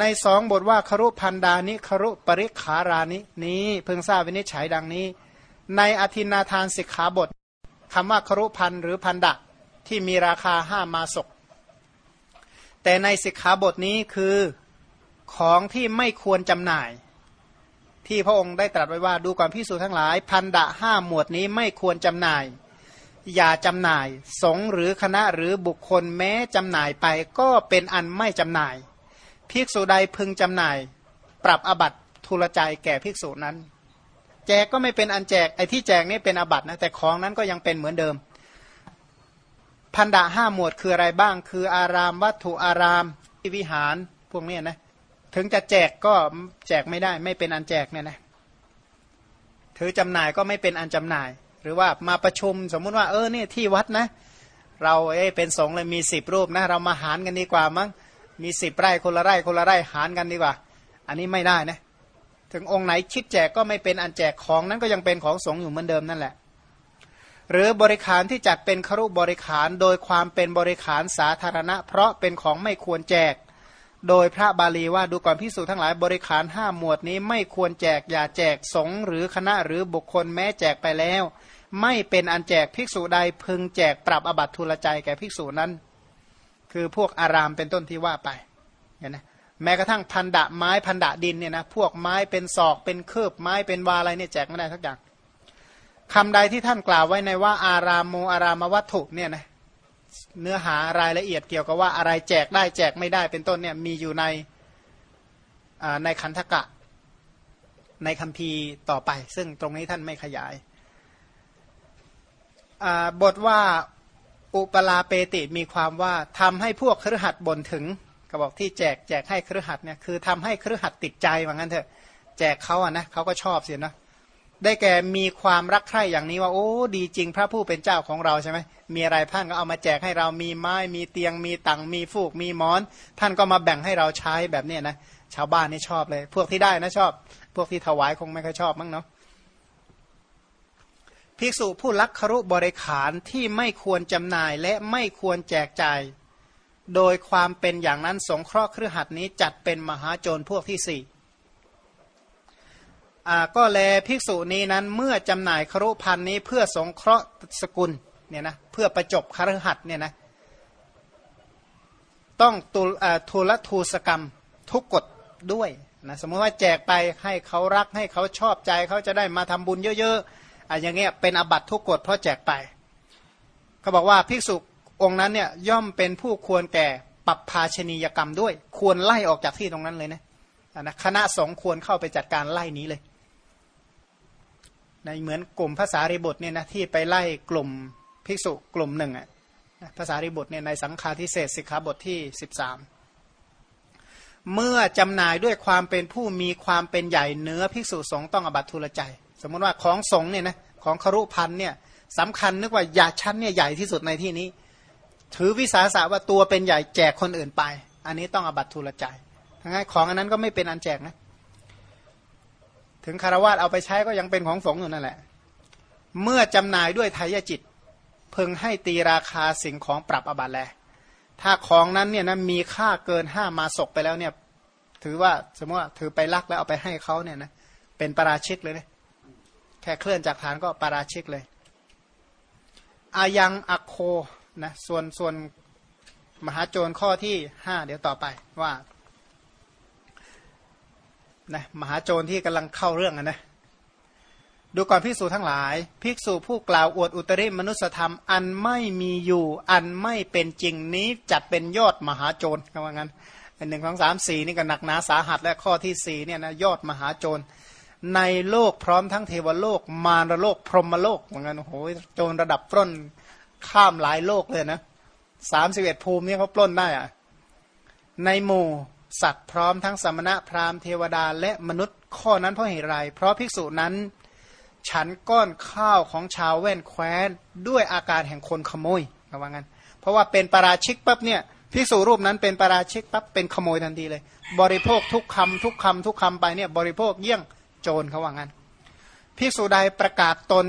ในสองบทว่าครุพันดานิครุปริขารานินี้เพิ่งทราบวินิจฉัยดังนี้ ในอธินาทานสิกขาบทคำว่าครุพันหรือพันดะที่มีราคาห้ามาศกแต่ในสิกขาบทนี้คือของที่ไม่ควรจำหน่าย ที่พระองค์ได้ตรัสไว้ว่าดูก่อนพิสูจทั้งหลาย พันดะห้าหมวดนี้ไม่ควรจำหน่าย อย่าจำหน่าย สงหรือคณะหรือบุคคลแม้จำหน่ายไปก็เป็นอันไม่จำหน่าย ภิกษุใดพึงจำหน่าย ปรับอบัตทุลใจแก่ภิกษุนั้น แจกก็ไม่เป็นอันแจกไอ้ที่แจกนี่เป็นอบัตนะแต่ของนั้นก็ยังเป็นเหมือนเดิม พันดะห้าหมวดคืออะไรบ้าง คืออารามวัตถุอารามวิหารพวกนี้นะถึงจะแจกก็แจกไม่ได้ ไม่เป็นอันแจกเนี่ยนะถือจำหน่ายก็ไม่เป็นอันจำหน่าย หรือว่ามาประชุมสมมุติว่าเออเนี่ยที่วัดนะ เราเอ้เป็นสงฆ์เลยมีสิบรูปนะ เรามาหารกันดีกว่ามั้ง มีสิบไร่คนละไร่คนละไร่หารกันดีกว่า อันนี้ไม่ได้นะ ถึงองค์ไหนคิดแจกก็ไม่เป็นอันแจกของนั้นก็ยังเป็นของสงฆ์อยู่เหมือนเดิมนั่นแหละ หรือบริขารที่จัดเป็นครุบริขารโดยความเป็นบริขารสาธารณะ เพราะเป็นของไม่ควรแจก โดยพระบาลีว่าดูก่อนพิสูจทั้งหลายบริขารห้าหมวดนี้ไม่ควรแจกอย่าแจกสงหรือคณะหรือบุคคลแม้แจกไปแล้ว ไม่เป็นอันแจกภิกษุใดพึงแจกปรับอบัตทุลใจแก่ภิกษุนั้น คือพวกอารามเป็นต้นที่ว่าไปเห็นไหมแม้กระทั่งพันดะไม้พันดะดินเนี่ยนะพวกไม้เป็นศอกเป็นเคืบไม้เป็นวาอะไรเนี่ยแจกไม่ได้ทักอย่างคำใดที่ท่านกล่าวไว้ในว่า อารามโมอารามวัตถุเนี่ยนะเนื้อหารายละเอียดเกี่ยวกับว่าอะไรแจกได้แจกไม่ได้เป็นต้นเนี่ยมีอยู่ในในคันธกะ ในคัมภีร์ต่อไป ซึ่งตรงนี้ท่านไม่ขยายบทว่า อุปลาเปติมีความว่าทำให้พวกครหัดบ่นถึงก็บอกที่แจกแจกให้ครือขัดเนี่ยคือทำให้ครือขัดติดใจว่างั้นเถอะ แจกเขาอะนะเขาก็ชอบเสียนะได้แก่มีความรักใคร่อย่างนี้ว่าโอ้ดีจริงพระผู้เป็นเจ้าของเราใช่ไหมมีอะไรท่านก็เอามาแจกให้เรามีไม้มีเตียงมีตังมีฟูกมีหมอน ท่านก็มาแบ่งให้เราใช้แบบนี้นะชาวบ้านนี่ชอบเลย พวกที่ได้นะชอบ พวกที่ถวายคงไม่ค่อยชอบมั้งเนาะ ภิกษุผู้ลักขรุบริขารที่ไม่ควรจำหน่ายและไม่ควรแจกจ่าย โดยความเป็นอย่างนั้นสงเคราะห์เครือขัดนี้จัดเป็นมหาโจรพวกที่สี่ก็แลภิกษุนี้นั้นเมื่อจำหน่ายครุพันนี้เพื่อสงเคราะห์สกุลเนี่ยนะเพื่อประจบครหัดเนี่ยนะต้องตุทูลทูสกรรมทุกกฎด้วยนะสมมติว่าแจกไปให้เขารักให้เขาชอบใจเขาจะได้มาทำบุญเยอะๆ อะอย่างเงี้ยเป็นอบัตทุกกฎเพราะแจกไปเขาบอกว่าภิกษุองค์นั้นเนี่ยย่อมเป็นผู้ควรแก่ปรับภาชนียกรรมด้วย ควรไล่ออกจากที่ตรงนั้นเลยนะนะคณะสงฆ์ควรเข้าไปจัดการไล่นี้เลยในเหมือนกลุ่มภาษาริบุตรเนี่ยนะที่ไปไล่กลุ่มภิกษุกลุ่มหนึ่งอะภาษาริบุตรเนี่ยในสังฆาทิเศษสิกขาบทที่สิบสามเมื่อจำหน่ายด้วยความเป็นผู้มีความเป็นใหญ่เนื้อภิกษุสงฆ์ต้องอบัตทุลใจ สมมติว่าของสงเนี่ยนะของครุพันเนี่ยสำคัญนึกว่าอย่าชั้นเนี่ยใหญ่ที่สุดในที่นี้ ถือวิสาสะว่าตัวเป็นใหญ่แจกคนอื่นไป อันนี้ต้องอบัตทุลใจทั้งนั้นของอันนั้นก็ไม่เป็นอันแจกนะ ถึงคารวะเอาไปใช้ก็ยังเป็นของสงอยู่นั่นแหละ เมื่อจำหน่ายด้วยทายจิต เพึงให้ตีราคาสิ่งของปรับอบัตแล ถ้าของนั้นเนี่ยนะมีค่าเกินห้ามาศกไปแล้วเนี่ย ถือว่าสมมติว่าถือไปลักแล้วเอาไปให้เขาเนี่ยนะเป็นปราชิกเลยนะ แค่เคลื่อนจากฐานก็ปราชิกเลย อายังอโคนะส่วนส่วนมหาโจรข้อที่ห้าเดี๋ยวต่อไปว่านะมหาโจรที่กำลังเข้าเรื่องนะดูก่อนภิกษุทั้งหลาย ภิกษุผู้กล่าวอวดอุตริมนุสธรรม อันไม่มีอยู่ อันไม่เป็นจริงนี้จัดเป็นยอดมหาโจรคำว่างั้นหนึ่งสองสามสี่นี่ก็หนักหนาสาหัสและข้อที่สี่เนี่ยนะยอดมหาโจร ในโลกพร้อมทั้งเทวโลก มารโลก พรหมโลกเหมือนกันโอ้โหโจรระดับปล้นข้ามหลายโลกเลยนะสามสิบเอ็ดภูมินี่เขาปล้นได้อะในหมู่สัตว์พร้อมทั้งสมณะพราหมณ์เทวดาและมนุษย์ข้อนั้นเพราะเหตุไร เพราะภิกษุนั้น ฉันก้อนข้าวของชาวแว่นแคว้นด้วยอาการแห่งคนขโมยระวังกันเพราะว่าเป็นปราชิกปั๊บเนี่ยภิกษุรูปนั้นเป็นปราชิกปั๊บเป็นขโมยทันทีเลย บริโภคทุกคำทุกคำทุกคำไปเนี่ยบริโภคเยี่ยง โจรเขาว่างั้นภิกษุใดประกาศตน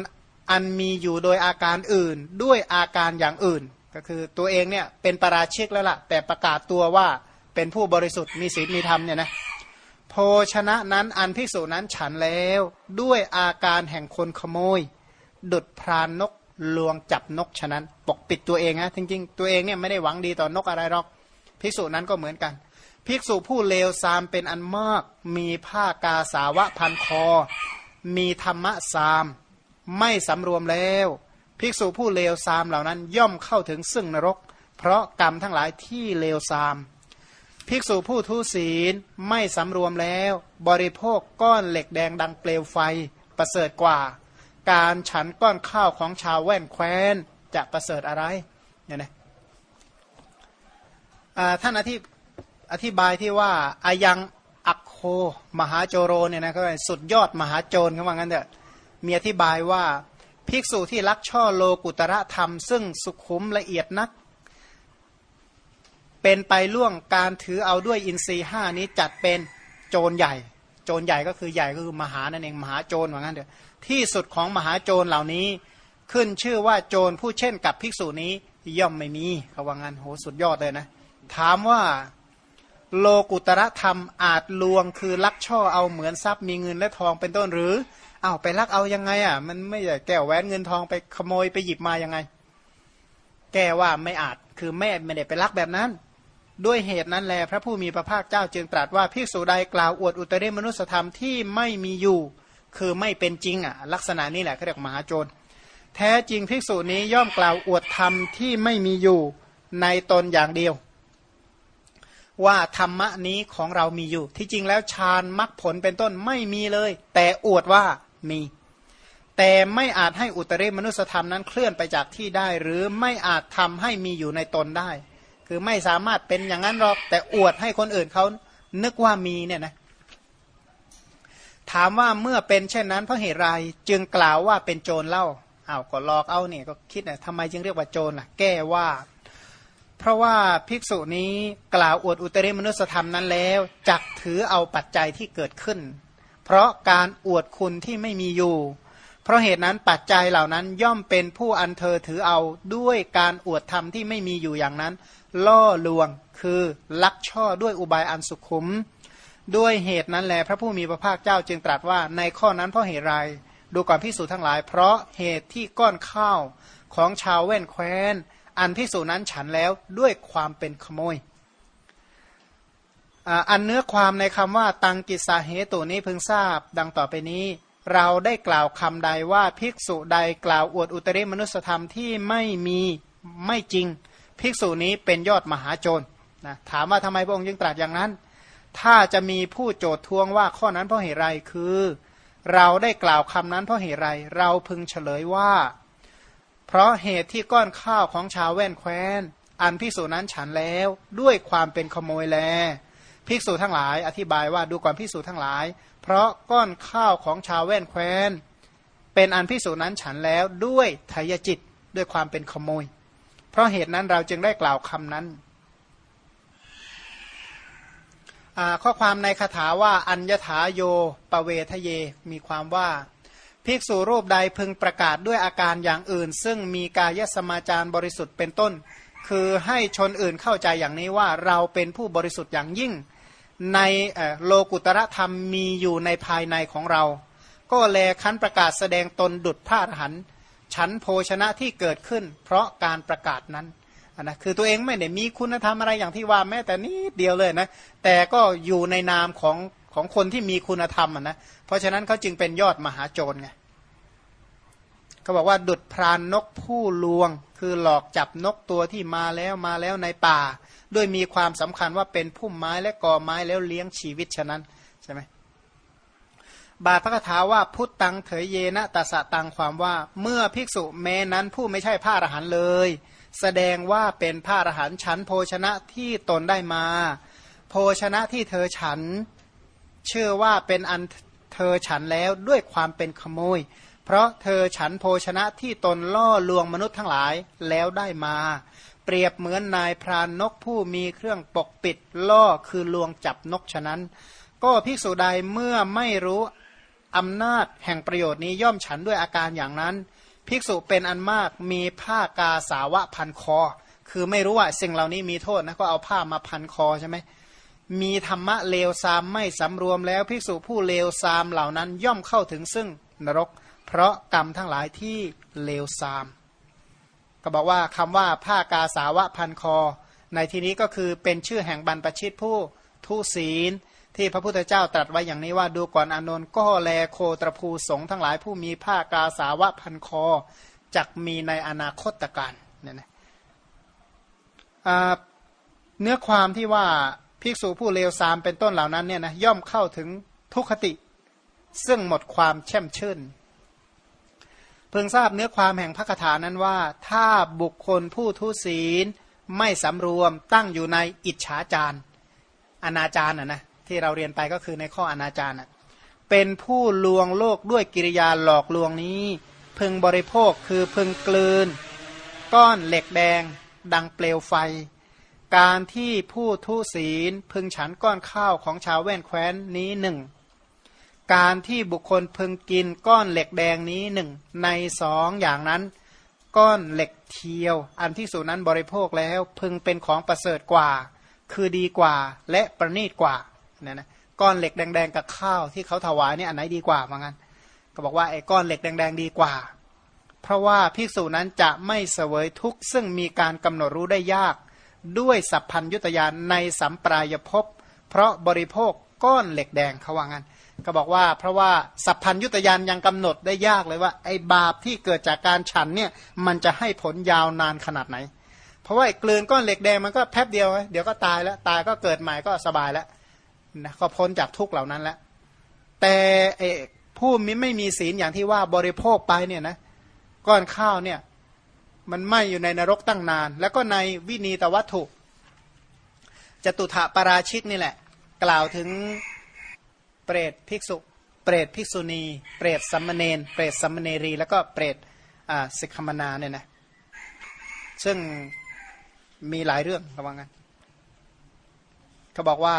อันมีอยู่โดยอาการอื่นด้วยอาการอย่างอื่น ก็คือตัวเองเนี่ยเป็นปราชิกแล้วละ่ะ แต่ประกาศตัวว่าเป็นเป็นผู้บริสุทธิ์มีศีลมีธรรมเนี่ยนะโภชนะนั้นอันภิกษุนั้นฉันแล้วด้วยอาการแห่งคนขโมย ดุดพรานนกลวงจับนกฉะนั้น ปกปิดตัวเองนะจริงๆ ตัวเองเนี่ยไม่ได้หวังดีต่อนกอะไรหรอกภิกษุนั้นก็เหมือนกัน ภิกษุผู้เลวซามเป็นอันมาก มีผ้ากาสาวะพันคอ มีธรรมะซาม ไม่สำรวมแล้ว ภิกษุผู้เลวซามเหล่านั้นย่อมเข้าถึงซึ่งนรก เพราะกรรมทั้งหลายที่เลวซาม ภิกษุผู้ทุศีลไม่สำรวมแล้ว บริโภคก้อนเหล็กแดงดังเปลวไฟประเสริฐกว่า การฉันก้อนข้าวของชาวแว่นแคว้นจะประเสริฐอะไรเนี่ยนะท่านอธิ อธิบายที่ว่าอายังอักโคมหาโจโรเนี่ยนะก็สุดยอดมหาโจรเขาว่างั้นเถอะมีอธิบายว่าภิกษุที่รักช่อโลกุตระธรรม ซึ่งสุขุมละเอียดนัก เป็นไปล่วงการถือเอาด้วยอินทรีห้านี้จัดเป็นโจรใหญ่ โจรใหญ่ก็คือใหญ่ก็คือมหานั่นเองมหาโจรว่างั้นเถอะที่สุดของมหาโจรเหล่านี้ ขึ้นชื่อว่าโจรผู้เช่นกับภิกษุนี้ย่อมไม่มีเขาว่างั้นโหสุดยอดเลยนะ ถามว่า โลกุตระธรรมอาจลวงคือลักช่อเอาเหมือนทรัพย์มีเงินและทองเป็นต้นหรือเอาไปลักเอายังไงอะ มันไม่ใช่แก้วแหวนเงินทองไปขโมยไปหยิบมายังไง แก้ว่าไม่อาจคือแม่ไม่ได้ไปลักแบบนั้น ด้วยเหตุนั้นแลพระผู้มีพระภาคเจ้าจึงตรัสว่าภิกษุใดกล่าวอวดอุตริมนุสธรรมที่ไม่มีอยู่ คือไม่เป็นจริงอะ ลักษณะนี้แหละเขาเรียกมหาโจรแท้จริงภิกษุนี้ย่อมกล่าวอวดธรรมที่ไม่มีอยู่ในตนอย่างเดียว ว่าธรรมะนี้ของเรามีอยู่ ที่จริงแล้วฌานมรรคผลเป็นต้นไม่มีเลย แต่อวดว่ามี แต่ไม่อาจให้อุตริมนุสธรรมนั้นเคลื่อนไปจากที่ได้ หรือไม่อาจทำให้มีอยู่ในตนได้ คือไม่สามารถเป็นอย่างนั้นหรอกแต่อวดให้คนอื่นเขานึกว่ามีเนี่ยนะถามว่าเมื่อเป็นเช่นนั้นเพราะเหตุไรจึงกล่าวว่าเป็นโจรเล่าอ้าวก็ลอกเอาเนี่ยก็คิดนะทำไมจึงเรียกว่าโจรล่ะ แก้ว่า เพราะว่าภิกษุนี้กล่าวอวดอุตริมนุสธรรมนั้นแล้วจักถือเอาปัจจัยที่เกิดขึ้น เพราะการอวดคุณที่ไม่มีอยู่ เพราะเหตุนั้นปัจจัยเหล่านั้นย่อมเป็นผู้อันเธอถือเอาด้วยการอวดธรรมที่ไม่มีอยู่อย่างนั้น ล่อลวงคือลักช่อด้วยอุบายอันสุขุม ด้วยเหตุนั้นแหละพระผู้มีพระภาคเจ้าจึงตรัสว่าในข้อนั้นเพราะเหตุไรดูก่อนพิสูจทั้งหลาย เพราะเหตุที่ก้อนข้าวของชาวแว่นแคว้น อันพิสูจนั้นฉันแล้วด้วยความเป็นขโมย อันเนื้อความในคำว่าตังกิสาเหตุนี้พึงทราบ ดังต่อไปนี้ เราได้กล่าวคำใดว่าภิกษุใดกล่าวอวดอุตริมนุสธรรมที่ไม่มีไม่จริง ภิกษุนี้เป็นยอดมหาโจรนะถามว่าทำไมพระองค์จึงตรัสอย่างนั้น ถ้าจะมีผู้โจทย์ทวงว่าข้อนั้นเพราะเหตุไรคือ เราได้กล่าวคำนั้นเพราะเหตุไร เราพึงเฉลยว่า เพราะเหตุที่ก้อนข้าวของชาวแว่นแคว้น อันภิกษุนั้นฉันแล้วด้วยความเป็นขโมยแล ภิกษุทั้งหลาย อธิบายว่าดูก่อนภิกษุทั้งหลาย เพราะก้อนข้าวของชาวแว่นแคว้น เป็นอันภิกษุนั้นฉันแล้วด้วยทายจิตด้วยความเป็นขโมย เพราะเหตุนั้นเราจึงได้กล่าวคำนั้นข้อความในคาถาว่าอัญญถาโยปเวทเย มีความว่า ภิกษุรูปใดพึงประกาศด้วยอาการอย่างอื่น ซึ่งมีกายสมาจารบริสุทธิ์เป็นต้น คือให้ชนอื่นเข้าใจอย่างนี้ว่าเราเป็นผู้บริสุทธิ์อย่างยิ่ง ในโลกุตระธรรมมีอยู่ในภายในของเรา ก็แลคันประกาศแสดงตนดุดพระอรหันต์ฉันโภชนะที่เกิดขึ้น เพราะการประกาศนั้นนะคือตัวเองไม่ได้มีคุณธรรมอะไรอย่างที่ว่าแม้แต่นิดเดียวเลยนะแต่ก็อยู่ในนามของ ของคนที่มีคุณธรรมนะเพราะฉะนั้นเขาจึงเป็นยอดมหาโจรไงเขาบอกว่าดุดพรานนกผู้ลวง คือหลอกจับนกตัวที่มาแล้วมาแล้วในป่า ด้วยมีความสำคัญว่าเป็นพุ่มไม้และกอไม้แล้วเลี้ยงชีวิตฉะนั้นใช่ไหมบาทพระคาถาว่าพุทตังเถยเยนะตัสตังความว่าเมื่อภิกษุแม้นั้นผู้ไม่ใช่พระอรหันต์เลย แสดงว่าเป็นพระอรหันต์ฉันโภชนะที่ตนได้มา โภชนะที่เธอฉัน ชื่อว่าเป็นอันเธอฉันแล้วด้วยความเป็นขโมย เพราะเธอฉันโภชนะที่ตนล่อลวงมนุษย์ทั้งหลายแล้วได้มา เปรียบเหมือนนายพรานนกผู้มีเครื่องปกปิดล่อคือลวงจับนกฉะนั้น ก็ภิกษุใดเมื่อไม่รู้อำนาจแห่งประโยชน์นี้ย่อมฉันด้วยอาการอย่างนั้น ภิกษุเป็นอันมากมีผ้ากาสาวะพันคอ คือไม่รู้ว่าสิ่งเหล่านี้มีโทษนะก็เอาผ้ามาพันคอใช่ไหม มีธรรมะเลวซามไม่สำรวมแล้วภิกษุผู้เลวซามเหล่านั้นย่อมเข้าถึงซึ่งนรก เพราะกรรมทั้งหลายที่เลวซาม ก็บอกว่าคำว่าผ้ากาสาวะพันคอ ในที่นี้ก็คือเป็นชื่อแห่งบรรพชิตผู้ทุศีล ที่พระพุทธเจ้าตรัสไว้อย่างนี้ว่าดูก่อนอนนท์ก็แลโคตรภูสงทั้งหลายผู้มีผ้ากาสาวะพันคอจักมีในอนาคตการเนี่ยนะเนื้อความที่ว่า ภิกษุผู้เลวทรามเป็นต้นเหล่านั้นเนี่ยนะย่อมเข้าถึงทุกขติ ซึ่งหมดความแช่มชื่น เพิ่งทราบเนื้อความแห่งพระคาถานั้นว่า ถ้าบุคคลผู้ทุศีลไม่สำรวมตั้งอยู่ในอิจฉาจารอนาจารอะนะที่เราเรียนไปก็คือในข้ออนาจารอะเป็นผู้ลวงโลกด้วยกิริยาหลอกลวงนี้ พึงบริโภคคือพึงกลืน ก้อนเหล็กแดง ดังเปลวไฟ การที่ผู้ทุศีลพึงฉันก้อนข้าวของชาวแว่นแคว้นนี้หนึ่งการที่บุคคลพึงกินก้อนเหล็กแดงนี้หนึ่งในสองอย่างนั้น ก้อนเหล็กเทียว อันที่สูนั้นบริโภคแล้วพึงเป็นของประเสริฐกว่า คือดีกว่าและประณีตกว่าเนี่ยนะก้อนเหล็กแดงๆกับข้าวที่เขาถวายเนี่ยอันไหนดีกว่าเหมือนกันก็บอกว่าไอ้ก้อนเหล็กแดงๆดีกว่า เพราะว่าภิกษุนั้นจะไม่เสวยทุกข์ซึ่งมีการกำหนดรู้ได้ยาก ด้วยสัพพัญยุตยานในสัมปรายภพเพราะบริโภคก้อนเหล็กแดงเขาว่างั้น ก็บอกว่าเพราะว่าสัพพัญยุตยานยังกำหนดได้ยากเลยว่า ไอ้บาปที่เกิดจากการฉันเนี่ยมันจะให้ผลยาวนานขนาดไหน เพราะว่าเกลืนก้อนเหล็กแดงมันก็แป๊บเดียว เดี๋ยวก็ตายแล้วตายก็เกิดใหม่ก็สบายแล้วนะก็พ้นจากทุกเหล่านั้นแล้วแต่ผู้มิไม่มีศีลอย่างที่ว่าบริโภคไปเนี่ยนะก้อนข้าวเนี่ย มันไหมอยู่ในนรกตั้งนาน แล้วก็ในวินีตวัตถุจตุถะปราชิกนี่แหละ กล่าวถึงเปรตภิกษุ เปรตภิกษุณี เปรตสัมมเนนเปรตสัมมเนรี แล้วก็เปรตสิกขมนาเนี่ยนะซึ่งมีหลายเรื่องระวังกันเขาบอกว่า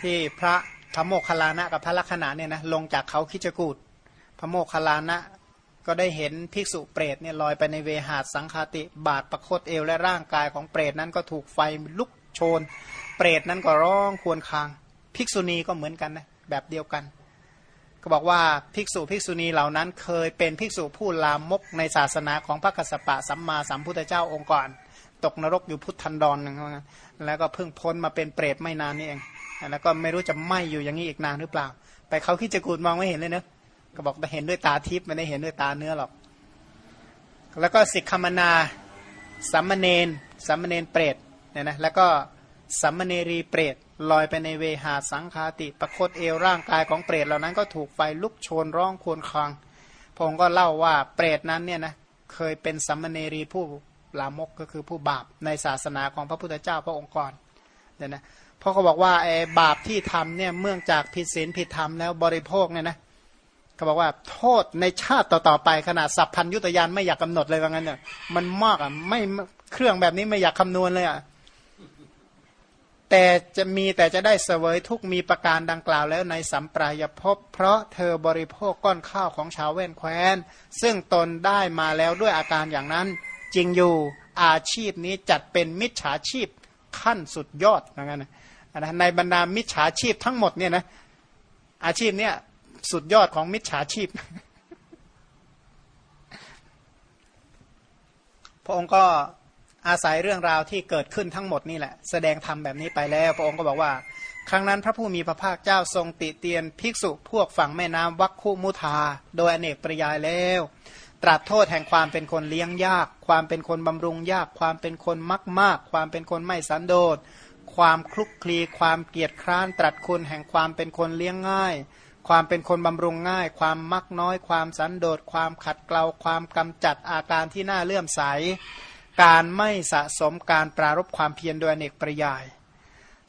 ที่พระพระโมคคัลลานะกับพระลักษณะเนี่ยนะลงจากเขาคิจกูดพระโมคคัลลานะ ก็ได้เห็นภิกษุเปรตเนี่ยลอยไปในเวหาสังคาติบาดประคตเอวและร่างกายของเปรตนั้นก็ถูกไฟลุกโชน เปรตนั้นก็ร้องควรคาง ภิกษุณีก็เหมือนกันนะแบบเดียวกัน ก็บอกว่าภิกษุภิกษุณีเหล่านั้นเคยเป็นภิกษุผู้ลามกในศาสนาของพระกสสปะสัมมาสัมพุทธเจ้าองค์ก่อน ตกนรกอยู่พุทธันดรนึงแล้วก็เพิ่งพ้นมาเป็นเปรตไม่นานนี่เองแล้วก็ไม่รู้จะไหมอยู่อย่างนี้อีกนานหรือเปล่า ไปเขาคิดจะกูดมองไม่เห็นเลยเนะ ก็บอกเห็นด้วยตาทิพย์ไม่ได้เห็นด้วยตาเนื้อหรอก แล้วก็สิกขมนาสัมมเนนสัมมเนนเปรตเนี่ยนะแล้วก็สัมมเนรีเปรตลอยไปในเวหาสังคาติ ประคตเอวร่างกายของเปรตเหล่านั้นก็ถูกไฟลุกโชนร้องควรคางพงก็เล่าว่าเปรตนั้นเนี่ยนะเคยเป็นสัมมเนรีผู้ลามกก็คือผู้บาปในศาสนาของพระพุทธเจ้าพระองค์ก่อนเนี่ยนะเพราะเขาบอกว่าไอ้บาปที่ทำเนี่ยเมื่องจากผิดศีลผิดธรรมแล้วบริโภคเนี่ยนะ เขาบอกว่าโทษในชาติต่อๆไปขนาดสัพพัญยุตยานไม่อยากกำหนดเลยว่างั้นเนี่ยมันมากอะไม่เครื่องแบบนี้ไม่อยากคำนวณเลยอะแต่จะมีแต่จะได้เสวยทุกมีประการดังกล่าวแล้วในสัมปรายภพเพราะเธอบริโภคก้อนข้าวของชาวแว่นแคว้น ซึ่งตนได้มาแล้วด้วยอาการอย่างนั้น จริงอยู่อาชีพนี้จัดเป็นมิจฉาชีพขั้นสุดยอดว่างั้นนะในบรรดามิจฉาชีพทั้งหมดเนี่ยนะอาชีพเนี้ย สุดยอดของมิจฉาชีพ พระองค์ก็อาศัยเรื่องราวที่เกิดขึ้นทั้งหมดนี่แหละ แสดงธรรมแบบนี้ไปแล้ว พระองค์ก็บอกว่า ครั้งนั้นพระผู้มีพระภาคเจ้าทรงติเตียนภิกษุพวกฝั่งแม่น้ำวัคคุมุทา โดยอเนกปริยายแล้ว ตรัสโทษแห่งความเป็นคนเลี้ยงยาก ความเป็นคนบำรุงยาก ความเป็นคนมักมาก ความเป็นคนไม่สันโดษความคลุกคลีความเกียจคร้านตรัสคุณแห่งความเป็นคนเลี้ยงง่าย ความเป็นคนบำรุงง่าย ความมักน้อย ความสันโดษ ความขัดเกลา ความกำจัดอาการที่น่าเลื่อมใส การไม่สะสมการปรารบความเพียรโดยเนกประยาย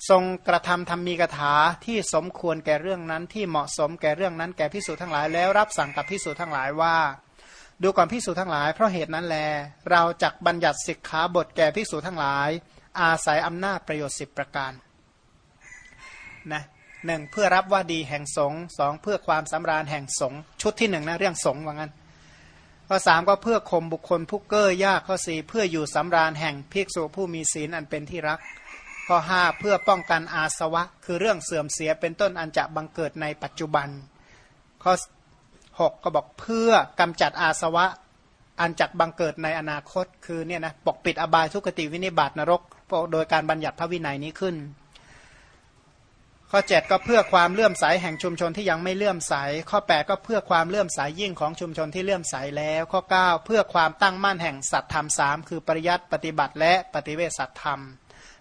ทรงกระทำธรรมีกถาที่สมควรแก่เรื่องนั้นที่เหมาะสมแก่เรื่องนั้นแก่พิสูจทั้งหลายแล้วรับสั่งกับพิสูจทั้งหลายว่า ดูก่อนพิสูจทั้งหลาย เพราะเหตุนั้นแล เราจักบัญญัติสิกขาบทแก่พิสูจทั้งหลาย อาศัยอำนาจประโยชน์สิบประการนะ หนึ่งเพื่อรับว่าดีแห่งสงสองเพื่อความสำราญแห่งสงชุดที่หนึ่งนะเรื่องสงว่างั้นข้อสามก็เพื่อข่มบุคคลผู้เก้อยากข้อสี่เพื่ออยู่สำราญแห่งภิกษุผู้มีศีลอันเป็นที่รัก ข้อห้าเพื่อป้องกันอาสวะ คือเรื่องเสื่อมเสียเป็นต้นอันจะบังเกิดในปัจจุบัน ข้อหกก็บอกเพื่อกำจัดอาสวะ อันจักบังเกิดในอนาคต คือเนี่ยนะปกปิดอบายทุกติวินิบาตนรกโดยการบัญญัติพระวินัยนี้ขึ้น ข้อ 7 ก็เพื่อความเลื่อมใสแห่งชุมชนที่ยังไม่เลื่อมใส ข้อ 8 ก็เพื่อความเลื่อมใสยิ่งของชุมชนที่เลื่อมใสแล้ว ข้อ 9 เพื่อความตั้งมั่นแห่งสัตธรรมสามคือปริยัติปฏิบัติและปฏิเวสสัตธรรม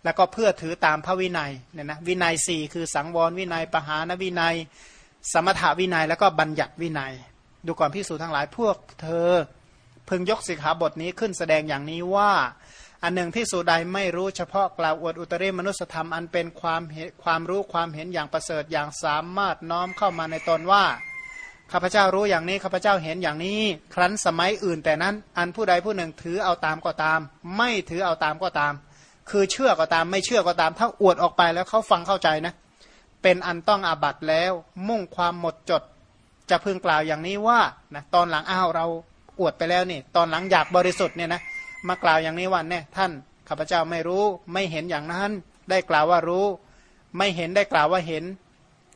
แล้วก็เพื่อถือตามพระวินัยเนี่ยนะวินัย 4 คือสังวรวินัยปหานวินัย สมถาวินัยแล้วก็บัญญัติวินัย ดูก่อนพิสูจนทั้งหลายพวกเธอ พึงยกสิกขาบทนี้ขึ้นแสดงอย่างนี้ว่า อันหนึ่งพิสูจใดไม่รู้เฉพาะกล่าวอวดอุตริมนุสธรรมอันเป็นความเห็นความรู้ความเห็นอย่างประเสริฐอย่างสามารถน้อมเข้ามาในตนว่าข้าพเจ้ารู้อย่างนี้ข้าพเจ้าเห็นอย่างนี้ ครั้นสมัยอื่นแต่นั้น อันผู้ใดผู้หนึ่งถือเอาตามก็ตาม ไม่ถือเอาตามก็ตาม คือเชื่อก็ตามไม่เชื่อก็ตาม ถ้าอวดออกไปแล้วเขาฟังเข้าใจนะ เป็นอันต้องอาบัตแล้ว มุ่งความหมดจด จะพึงกล่าวอย่างนี้ว่านะตอนหลังอ้าวเราอวดไปแล้วนี่ ตอนหลังอยากบริสุทธิ์เนี่ยนะ มากล่าวอย่างนี้ว่าเนี่ท่านข้าพเจ้าไม่รู้ ไม่เห็นอย่างนั้น ได้กล่าวว่ารู้ ไม่เห็นได้กล่าวว่าเห็น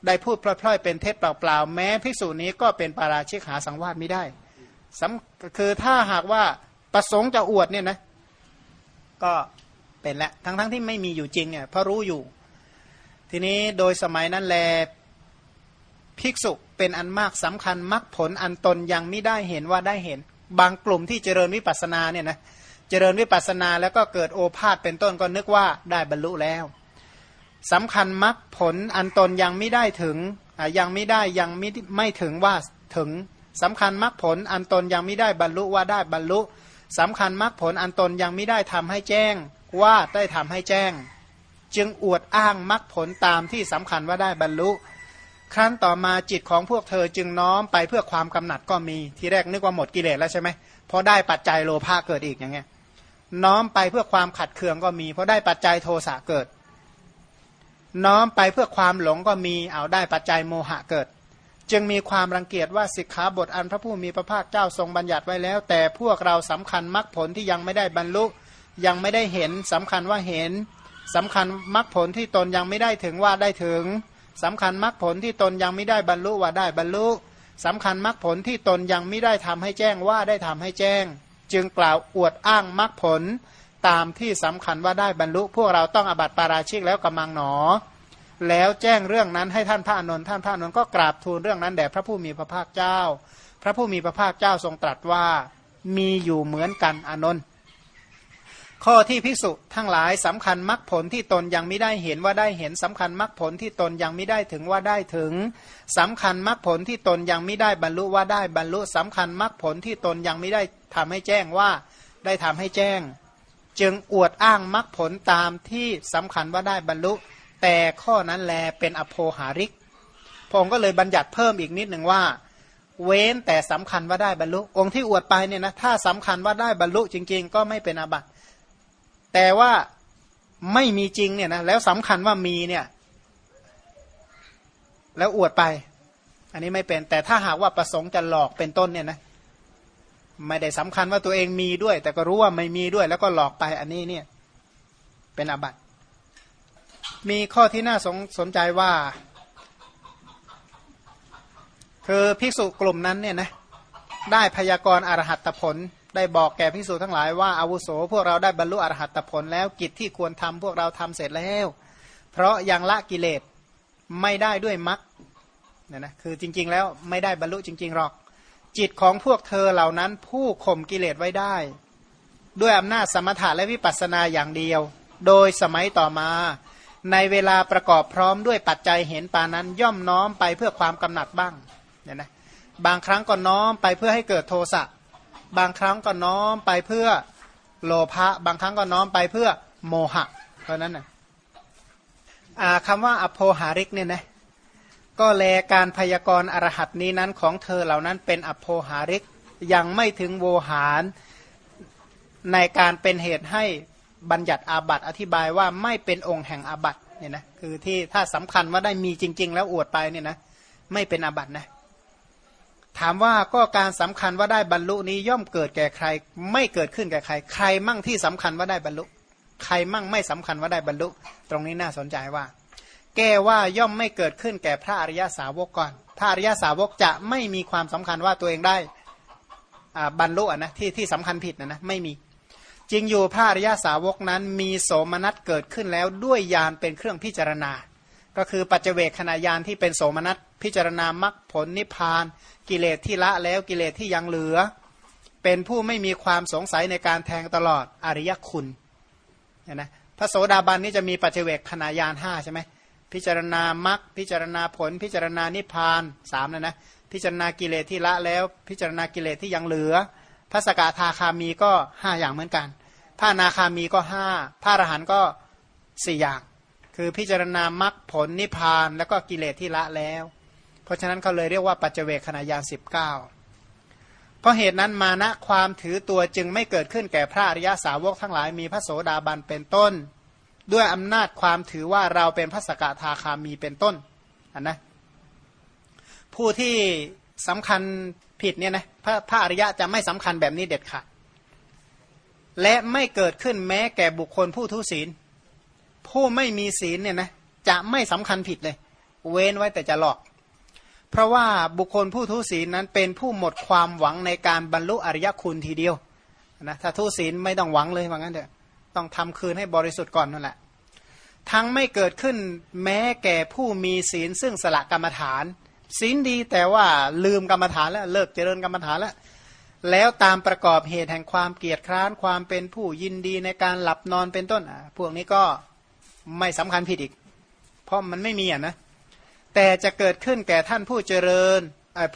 ได้พูดพล่อยๆเป็นเท็จเปล่าๆแม้ภิกษุนี้ก็เป็นปาราชิกหาสังวาสไม่ได้สคือถ้าหากว่าประสงค์จะอวดเนี่ยนะ ก็เป็นและทั้งๆทที่ไม่มีอยู่จริงเนี่ยพระรู้อยู่ ทีนี้โดยสมัยนั้นแลภิกษุเป็นอันมากสำคัญมรรคผลอันตนยังไม่ได้เห็นว่าได้เห็น บางกลุ่มที่เจริญวิปัสสนาเนี่ยนะเจริญวิปัสสนาแล้วก็เกิดโอภาษเป็นต้นก็นึกว่าได้บรรลุแล้วสำคัญมรรคผลอันตนยังไม่ได้ถึงยังไม่ได้ยังไม่ไม่ถึงว่าถึงสำคัญมรรคผลอันตนยังไม่ได้บรรลุว่าได้บรรลุสำคัญมรรคผลอันตนยังไม่ได้ทำให้แจ้งว่าได้ทำให้แจ้ง จึงอวดอ้างมรรคผลตามที่สำคัญว่าได้บรรลุ ครั้นต่อมาจิตของพวกเธอจึงน้อมไปเพื่อความกำหนัดก็มี ที่แรกนึกว่าหมดกิเลสแล้วใช่ไหมพอได้ปัจจัยโลภะเกิดอีกอย่างเงี้ย น้อมไปเพื่อความขัดเคืองก็มี เพราะได้ปัจจัยโทสะเกิด น้อมไปเพื่อความหลงก็มีเอาได้ปัจจัยโมหะเกิด จึงมีความรังเกียจว่าสิกขาบทอันพระผู้มีพระภาคเจ้าทรงบัญญัติไว้แล้ว แต่พวกเราสำคัญมรรคผลที่ยังไม่ได้บรรลุ ยังไม่ได้เห็นสำคัญว่าเห็นสำคัญมรรคผลที่ตนยังไม่ได้ถึงว่าได้ถึงสำคัญมรรคผลที่ตนยังไม่ได้บรรลุว่าได้บรรลุสำคัญมรรคผลที่ตนยังไม่ได้ทำให้แจ้งว่าได้ทำให้แจ้ง จึงกล่าวอวดอ้างมรรคผลตามที่สำคัญว่าได้บรรลุ พวกเราต้องอบัติปาราชิกแล้วกำมังหนอ แล้วแจ้งเรื่องนั้นให้ท่านพระอนุนท่านพระอนุนก็กราบทูลเรื่องนั้นแด่พระผู้มีพระภาคเจ้า พระผู้มีพระภาคเจ้าทรงตรัสว่ามีอยู่เหมือนกันอนุน ข้อที่พิสุทั้งหลายสำคัญมรรคผลที่ตนยังไม่ได้เห็นว่าได้เห็นสำคัญมรรคผลที่ตนยังไม่ได้ถึงว่าได้ถึงสำคัญมรรคผลที่ตนยังไม่ได้บรรลุว่าได้บรรลุสำคัญมรรคผลที่ตนยังไม่ได้ทำให้แจ้งว่าได้ทำให้แจ้ง จึงอวดอ้างมรรคผลตามที่สำคัญว่าได้บรรลุ แต่ข้อนั้นแลเป็นอโภหาริกพงก็เลยบัญญัติเพิ่มอีกนิดหนึ่งว่า เว้นแต่สำคัญว่าได้บรรลุ องค์ที่อวดไปเนี่ยนะถ้าสำคัญว่าได้บรรลุจริง ๆ ก็ไม่เป็นอบัติ แต่ว่าไม่มีจริงเนี่ยนะแล้วสำคัญว่ามีเนี่ย แล้วอวดไป อันนี้ไม่เป็น แต่ถ้าหากว่าประสงค์จะหลอกเป็นต้นเนี่ยนะไม่ได้สำคัญว่าตัวเองมีด้วย แต่ก็รู้ว่าไม่มีด้วย แล้วก็หลอกไปอันนี้เนี่ย เป็นอบัตมีข้อที่น่าสนสนใจว่า คือภิกษุกลุ่มนั้นเนี่ยนะได้พยากรณ์อรหัตผล ได้บอกแก่พิสูจทั้งหลายว่าอาวุโสพวกเราได้บรรลุอรหัตผลแล้วกิจที่ควรทำพวกเราทำเสร็จแล้ว เพราะยังละกิเลสไม่ได้ด้วยมรรคเนี่ยนะคือจริง ๆ แล้วไม่ได้บรรลุจริง ๆ หรอก จิตของพวกเธอเหล่านั้นผู้ข่มกิเลสไว้ได้ ด้วยอำนาจสมถะและวิปัสสนาอย่างเดียว โดยสมัยต่อมา ในเวลาประกอบพร้อมด้วยปัจจัยเห็นปานั้นย่อมน้อมไปเพื่อความกำหนัดบ้างเนี่ยนะบางครั้งก็น้อมไปเพื่อให้เกิดโทสะ บางครั้งก็น้อมไปเพื่อโลภะบางครั้งก็น้อมไปเพื่อโมหะ เพราะนั้นนะคำว่าอโภหาริกเนี่ยนะก็แลการพยากรณ์อรหัตนี้นั้นของเธอเหล่านั้นเป็นอโภหาริกยังไม่ถึงโวหารในการเป็นเหตุให้บัญญัติอาบัตอธิบายว่าไม่เป็นองค์แห่งอาบัตเนี่ยนะคือที่ถ้าสำคัญว่าได้มีจริง ๆ แล้วอวดไปเนี่ยนะไม่เป็นอาบัตนะ ถามว่าก็การสำคัญว่าได้บรรลุนี้ย่อมเกิดแก่ใคร ไม่เกิดขึ้นแก่ใคร ใครมั่งที่สำคัญว่าได้บรรลุ ใครมั่งไม่สำคัญว่าได้บรรลุ ตรงนี้น่าสนใจว่า แก้ว่าย่อมไม่เกิดขึ้นแก่พระอริยสาวกก่อนพระอริยสาวกจะไม่มีความสำคัญว่าตัวเองได้บรรลุนะที่ที่สำคัญผิดนะนะไม่มีจริงอยู่พระอริยสาวกนั้นมีโสมนัสเกิดขึ้นแล้วด้วยยานเป็นเครื่องพิจารณา ก็คือปัจเจเวกขณะยานที่เป็นโสมนัสพิจารณามรรคผลนิพพาน กิเลสที่ละแล้วกิเลสที่ยังเหลือ เป็นผู้ไม่มีความสงสัยในการแทงตลอดอริยคุณเนี่ยนะพระโสดาบันนี่จะมีปัจเจเวกขณะยานห้าใช่ไหมพิจารณามรรคพิจารณาผล พิจารณานิพพานสามนะนะพิจารณากิเลสที่ละแล้ว พิจารณากิเลสที่ยังเหลือ พระสกทาคามีก็ห้าอย่างเหมือนกันพระนาคามีก็ห้าพระอรหันต์ก็สี่อย่าง คือพิจารณามรรคผลนิพพานแล้วก็กิเลสที่ละแล้ว เพราะฉะนั้นเขาเลยเรียกว่าปัจเจเวคขณะยานสิบเก้าเพราะเหตุนั้นมานะความถือตัวจึงไม่เกิดขึ้นแก่พระอริยสาวกทั้งหลายมีพระโสดาบันเป็นต้น ด้วยอำนาจความถือว่าเราเป็นพระสกทาคามีเป็นต้นอันนะผู้ที่สำคัญผิดเนี่ยนะพระพระอริยะจะไม่สำคัญแบบนี้เด็ดขาดและไม่เกิดขึ้นแม้แก่บุคคลผู้ทุศีล ผู้ไม่มีศีลเนี่ยนะจะไม่สำคัญผิดเลย เว้นไว้แต่จะหลอก เพราะว่าบุคคลผู้ทุศีลนั้นเป็นผู้หมดความหวังในการบรรลุอริยคุณทีเดียวนะถ้าทุศีลไม่ต้องหวังเลยว่างั้นเถอะต้องทำคืนให้บริสุทธิ์ก่อนนั่นแหละ ทั้งไม่เกิดขึ้นแม้แก่ผู้มีศีลซึ่งสละกรรมฐาน ศีลดีแต่ว่าลืมกรรมฐานแล้วเลิกเจริญกรรมฐานแล้วแล้วตามประกอบเหตุแห่งความเกียดคร้านความเป็นผู้ยินดีในการหลับนอนเป็นต้นพวกนี้ก็ ไม่สำคัญผิดอีก เพราะมันไม่มีอะนะแต่จะเกิดขึ้นแก่ท่านผู้เจริญ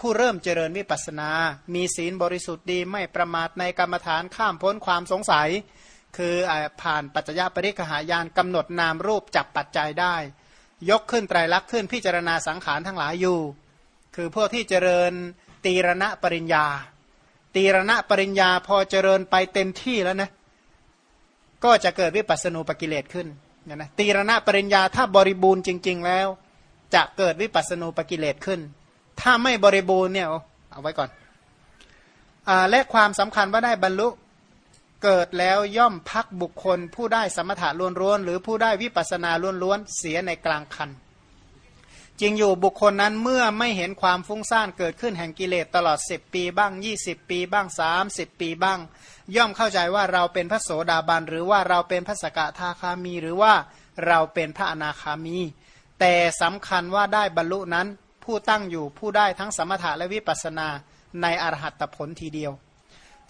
ผู้เริ่มเจริญวิปัสนา มีศีลบริสุทธิ์ดีไม่ประมาทในกรรมฐานข้ามพ้นความสงสัย คือผ่านปัจจยปริคหายานกำหนดนามรูปจับปัจจัยได้ ยกขึ้นไตรลักษณ์ขึ้นพิจารณาสังขารทั้งหลายอยู่ คือพวกที่เจริญตีรณะปริญญา ตีรณะปริญญาพอเจริญไปเต็มที่แล้วนะก็จะเกิดวิปัสสนูปกิเลสขึ้น เนี่ยนะตีรณะปริญญาถ้าบริบูรณ์จริง ๆ แล้ว จะเกิดวิปัสสนูปกิเลสขึ้น ถ้าไม่บริบูรณ์เนี่ยเอาไว้ก่อนอและความสำคัญว่าได้บรรลุเกิดแล้วย่อมพักบุคคล ผู้ได้สมถะล้วนๆหรือผู้ได้วิปัสนาล้วนๆเสียในกลางคัน จริงอยู่บุคคลนั้นเมื่อไม่เห็นความฟุ้งซ่านเกิดขึ้นแห่งกิเลสตลอด 10 ปีบ้าง 20 ปีบ้าง 30 ปีบ้าง ย่อมเข้าใจว่าเราเป็นพระโสดาบันหรือว่าเราเป็นพระสกทาคามี หรือว่าเราเป็นพระอนาคามี แต่สำคัญว่าได้บรรลุนั้นผู้ตั้งอยู่ผู้ได้ทั้งสมถะและวิปัสสนาในอรหัตผลทีเดียว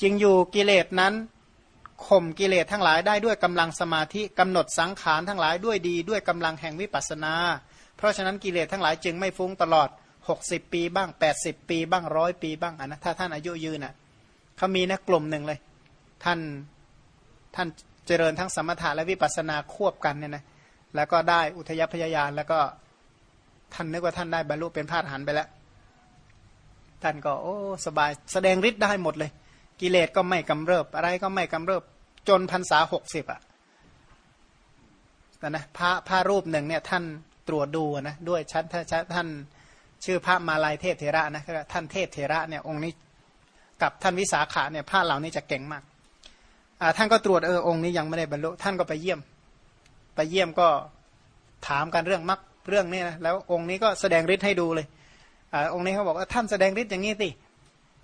จริงอยู่กิเลสนั้นข่มกิเลสทั้งหลายได้ด้วยกำลังสมาธิกำหนดสังขารทั้งหลายด้วยดี ด้วยกำลังแห่งวิปัสสนา เพราะฉะนั้นกิเลสทั้งหลายจึงไม่ฟุ้งตลอด 60 ปีบ้าง 80 ปีบ้างร้อยปีบ้างอะนะถ้าท่านอายุยืนอะเขามีนะกลุ่มหนึ่งเลย ท่านท่านเจริญทั้งสมถะและวิปัสสนาควบกันเนี่ยนะแล้วก็ได้อุทยพยายานแล้วก็ท่านนึกว่าท่านได้บรรลุเป็นพระอรหันต์ไปแล้วท่านก็โอ้สบายแสดงฤทธิ์ได้หมดเลย กิเลสก็ไม่กำเริบ อะไรก็ไม่กำเริบจนพรรษาหกสิบอะแต่นะพระพระรูปหนึ่งเนี่ยท่าน ตรวจดูนะด้วยชั้นท่านชื่อพระมาลายเทพเทระนะท่านเทพเทระเนี่ยองค์นี้กับท่านวิสาขาเนี่ยพระเหล่านี้จะเก่งมากท่านก็ตรวจเออองค์นี้ยังไม่ได้บรรลุท่านก็ไปเยี่ยม ไปเยี่ยมก็ถามกันเรื่องมักเรื่องนี้นะแล้วองค์นี้ก็แสดงฤทธิ์ให้ดูเลยอองค์นี้เขาบอกว่าท่านแสดงฤทธิ์อย่างนี้สิ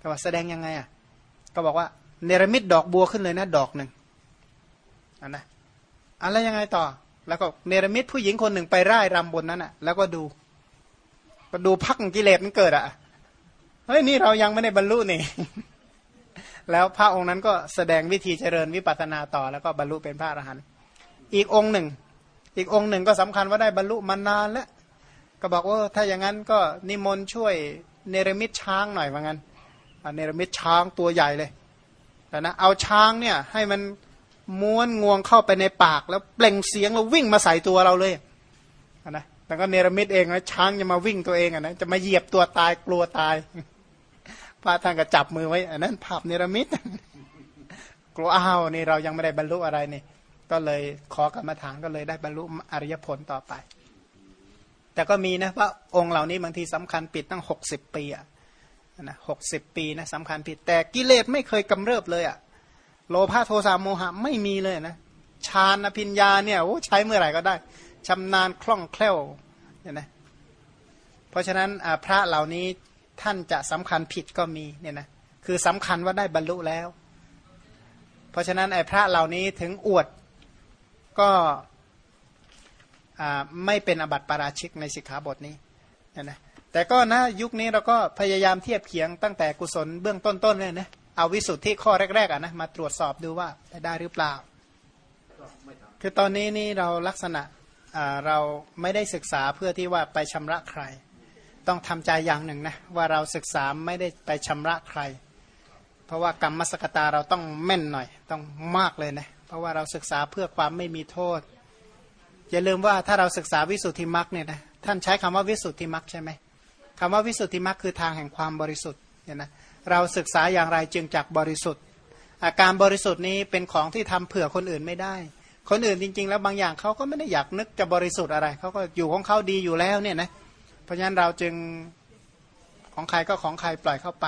ก็บอกแสดงยังไงอะก็บอกว่าเนรมิตดอกบัวขึ้นเลยนะดอกหนึ่งอันนะอะไรยังไงต่อ แล้วก็เนรมิตผู้หญิงคนหนึ่งไปร่ายรำบนนั้นอะ แล้วก็ดูก็ดูพักกิเลสมันเกิดอะเฮ้ยนี่เรายังไม่ได้บรรลุนี่ แล้วพระองค์นั้นก็แสดงวิธีเจริญวิปัสสนาต่อ แล้วก็บรรลุเป็นพระอรหันต์อีกองค์หนึ่ง อีกองค์หนึ่งก็สำคัญว่าได้บรรลุมานานแล้วก็บอกว่าถ้าอย่างนั้นก็นิมนต์ช่วยเนรมิตช้างหน่อยว่างั้นเนรมิตช้างตัวใหญ่เลยแต่นะเอาช้างเนี่ยให้มัน ม้วนงวงเข้าไปในปาก แล้วเปล่งเสียงแล้ววิ่งมาใส่ตัวเราเลยนะแต่ก็เนรมิตเองนะช้างจะมาวิ่งตัวเองอะนะจะมาเหยียบตัวตายกลัวตายพระท่านก็จับมือไว้อันนั้นภาพเนรมิตกลัวอ้าวนี่เรายังไม่ได้บรรลุอะไรนี่ ก็เลยขอกรรมฐานก็เลยได้บรรลุอริยผลต่อไป แต่ก็มีนะว่าองค์เหล่านี้บางทีสำคัญปิดตั้งหกสิบปีอะนะหกสิบปีนะสำคัญผิดแต่กิเลสไม่เคยกำเริบเลยอะ โลภะโทสะโมหะไม่มีเลยนะฌานอภิญญาเนี่ยโอ้ใช้เมื่อไหร่ก็ได้ชำนาญคล่องแคล่วเนี่ยนะเพราะฉะนั้นพระเหล่านี้ท่านจะสำคัญผิดก็มีเนี่ยนะคือสำคัญว่าได้บรรลุแล้ว เพราะฉะนั้นไอ้พระเหล่านี้ถึงอวดก็ไม่เป็นอบัติปาราชิกในสิกขาบทนี้เนี่ยนะแต่ก็นะยุคนี้เราก็พยายามเทียบเคียงตั้งแต่กุศลเบื้องต้นๆเลยนะ เอาวิสุทธิข้อแรกๆอะนะมาตรวจสอบดูว่าได้หรือเปล่า คือตอนนี้นี่เราลักษณะเราไม่ได้ศึกษาเพื่อที่ว่าไปชำระใคร ต้องทำใจอย่างหนึ่งนะว่าเราศึกษาไม่ได้ไปชำระใคร เพราะว่ากรรมสกตาเราต้องแม่นหน่อย ต้องมากเลยนะเพราะว่าเราศึกษาเพื่อความไม่มีโทษอย่าลืมว่าถ้าเราศึกษาวิสุทธิมรรคเนี่ยนะท่านใช้คำว่าวิสุทธิมรรคใช่ไหมคำว่าวิสุทธิมรรคคือทางแห่งความบริสุทธิ์เนี่ยนะ เราศึกษาอย่างไรจึงจักบริสุทธิ์ อาการบริสุทธิ์นี้เป็นของที่ทำเผื่อคนอื่นไม่ได้ คนอื่นจริง ๆ แล้วบางอย่างเขาก็ไม่ได้อยากนึกจะบริสุทธิ์อะไรเขาก็อยู่ของเขาดีอยู่แล้วเนี่ยนะเพราะฉะนั้นเราจึงของใครก็ของใครปล่อยเข้าไป